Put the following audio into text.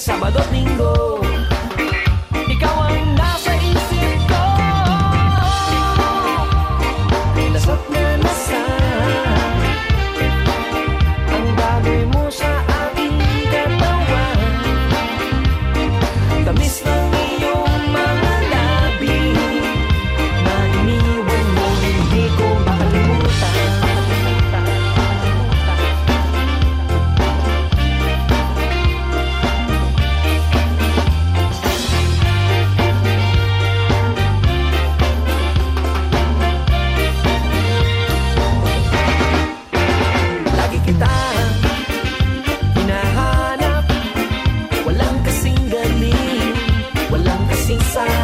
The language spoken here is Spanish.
sábado, domingo. side.